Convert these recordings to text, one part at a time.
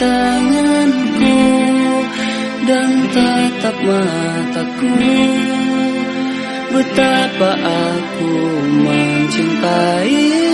Tanganku dan tatap mataku. Betapa aku mencintaimu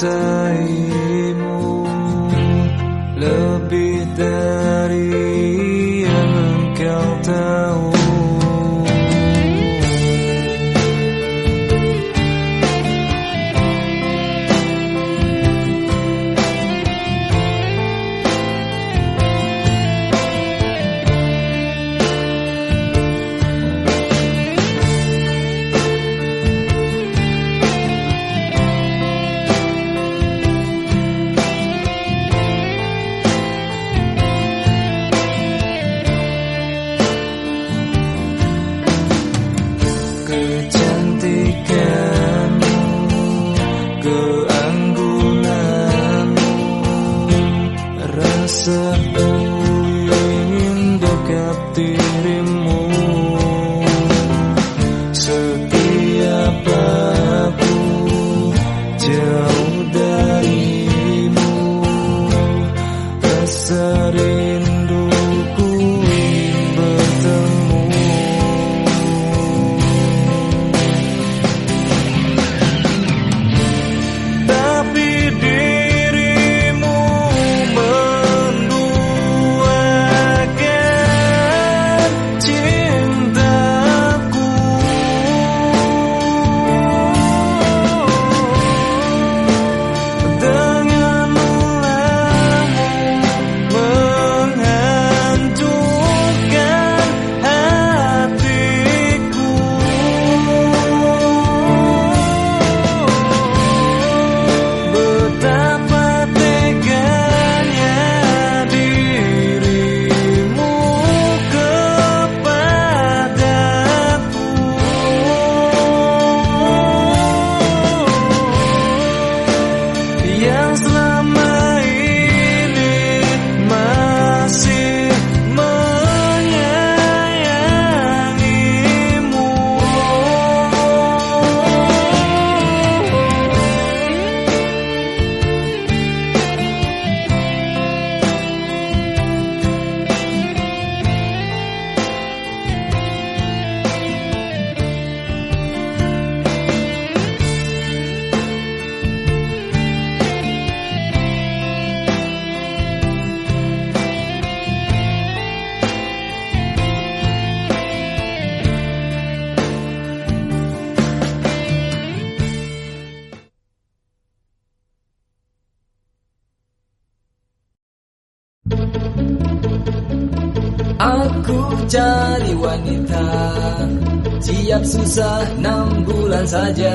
在一幕了 saja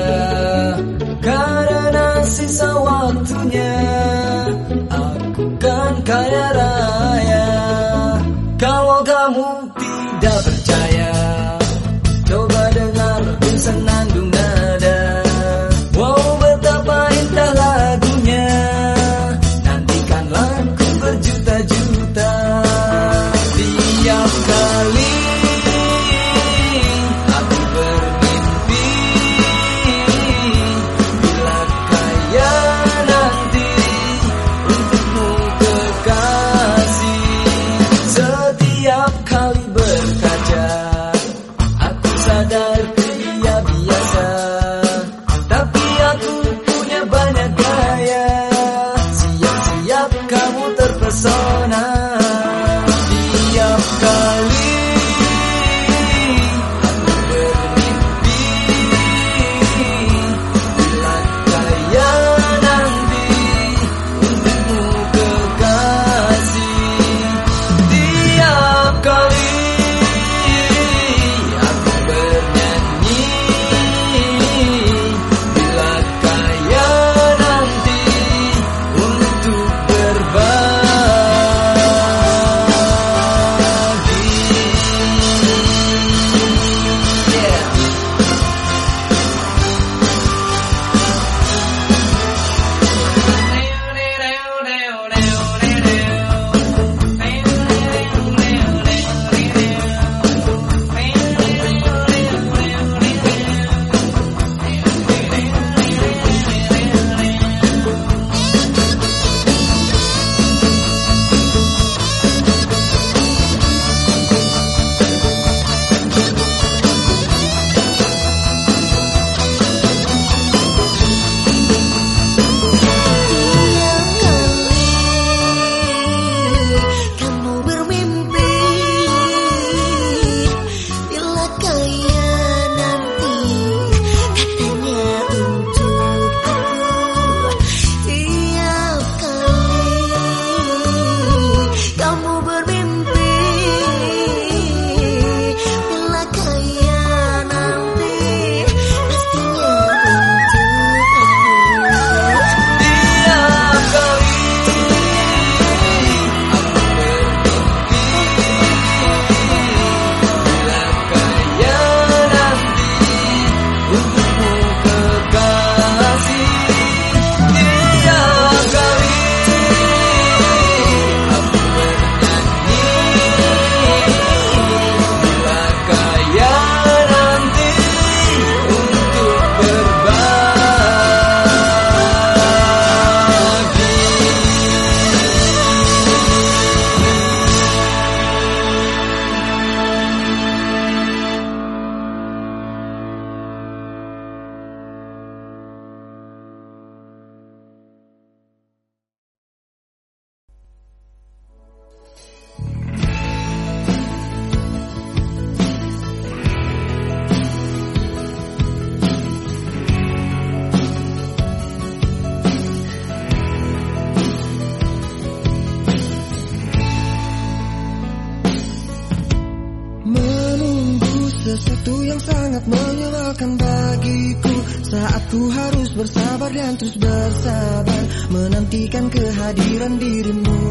ku harus bersabar dan terus bersabar Menantikan kehadiran dirimu.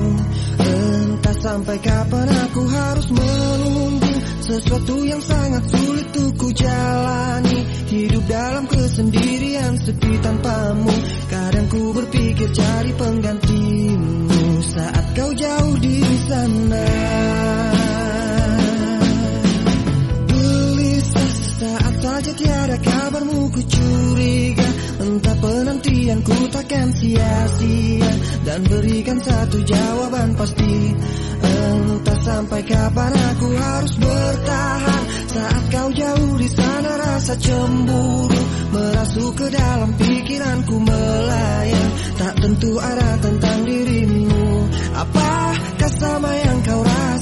Entah sampai kapan aku harus menunggu Sesuatu yang sangat sulit untuk ku jalani. Hidup dalam kesendirian sepi tanpamu Kadang ku berpikir cari penggantimu Saat kau jauh di sana saja tiada kabarmu ku curiga. Entah penantianku takkan sia-sia. Dan berikan satu jawaban pasti. Entah sampai kapan aku harus bertahan. Saat kau jauh di sana rasa cemburu. Merasuk ke dalam pikiranku melayang. Tak tentu arah tentang dirimu. Apakah sama yang kau rasakan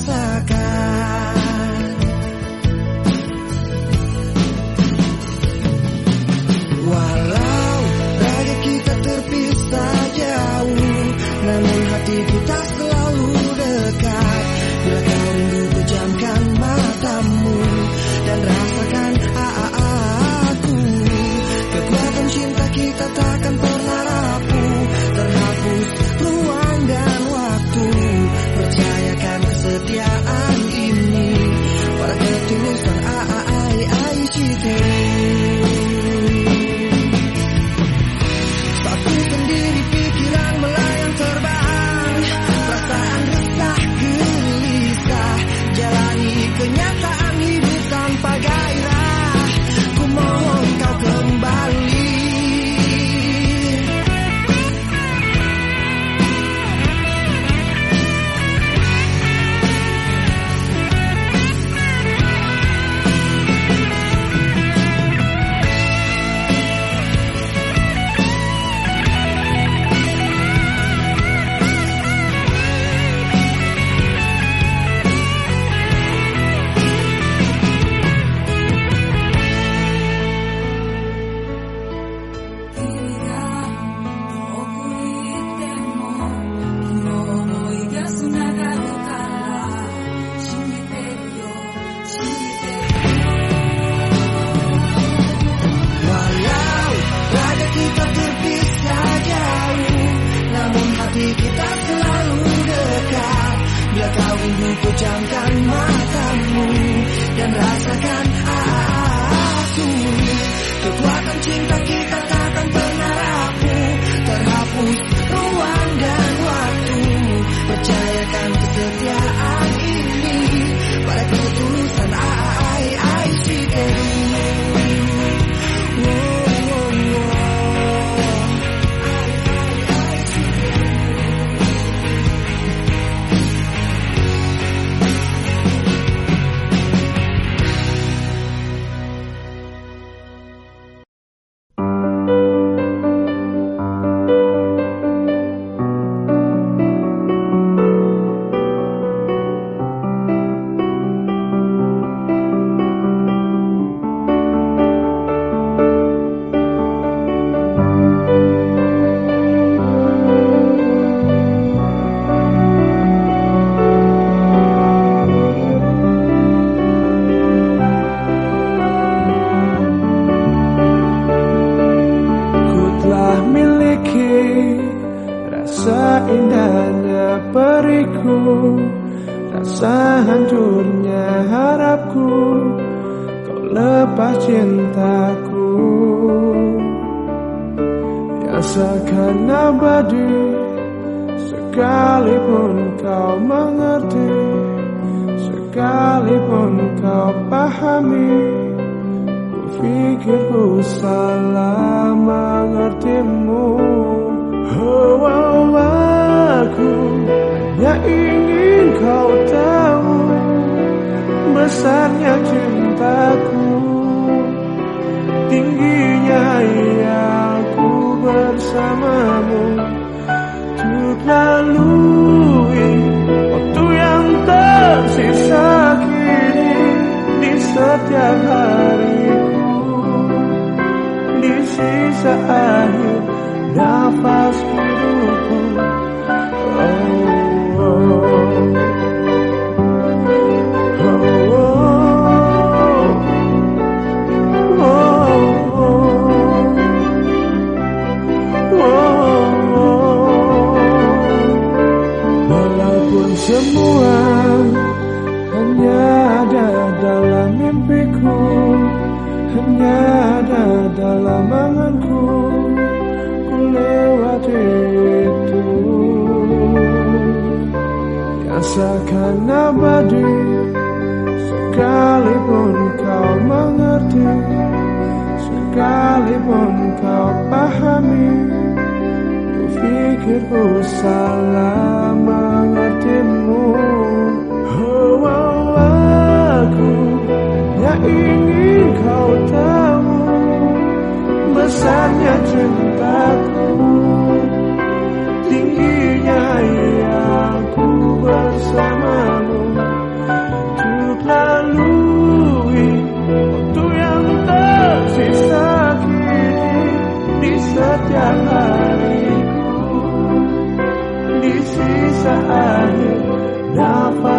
cintaku? Yang abadi Sekalipun kau mengerti Sekalipun kau pahami Pikir ku salah mengertimu. Oh, oh, aku hanya ingin kau tahu Besarnya cintaku aku bersamamu Untuk lalui waktu yang tersisa kini Di setiap hariku. Di sisa akhir nafas pikirku salah mengertimu. Oh, oh aku yang ingin kau tahu Besarnya cinta enough.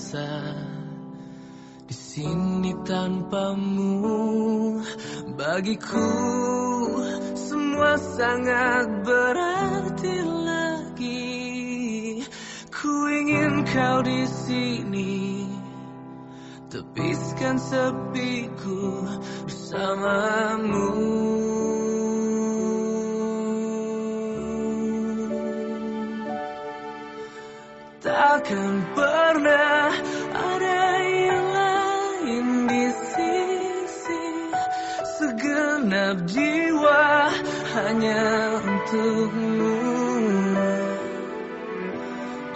Terasa di sini tanpamu Bagiku. Semua sangat berarti lagi. Ku ingin kau di sini. Tepiskan sepiku bersamamu Takkan pernah ada yang lain di sisi. Segenap jiwa hanya untukmu.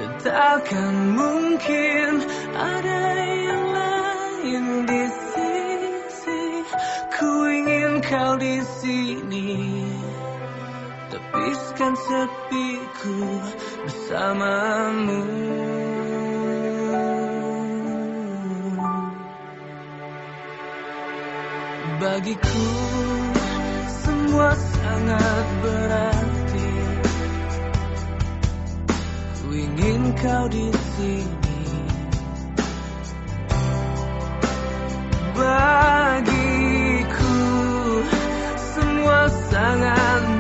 Dan takkan mungkin ada yang lain di sisi. Ku ingin kau di sini. Tepiskan sepiku bersamamu. Bagiku semua sangat berarti. Ku ingin kau di sini. Bagiku semua sangat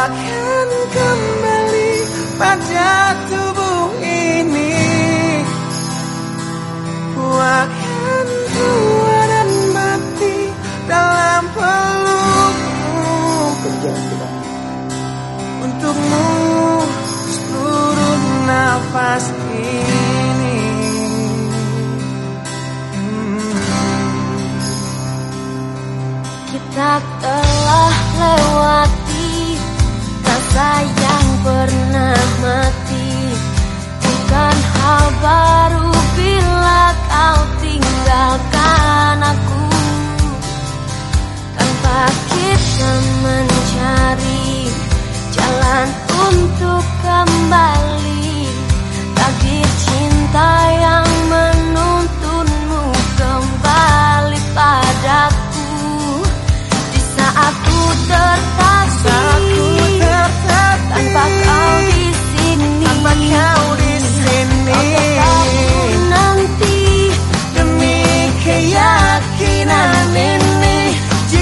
akan kembali pada Tuhan sayang pernah mati. Bukan hal baru bila kau tinggalkan aku. Kau Tanpa kita mencari jalan untuk kembali. Takdir cinta